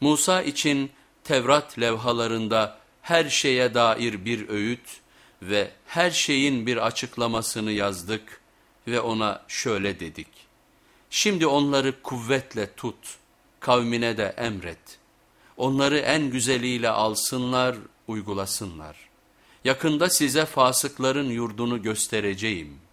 Musa için Tevrat levhalarında her şeye dair bir öğüt ve her şeyin bir açıklamasını yazdık ve ona şöyle dedik. Şimdi onları kuvvetle tut, kavmine de emret. Onları en güzeliyle alsınlar, uygulasınlar. Yakında size fasıkların yurdunu göstereceğim.''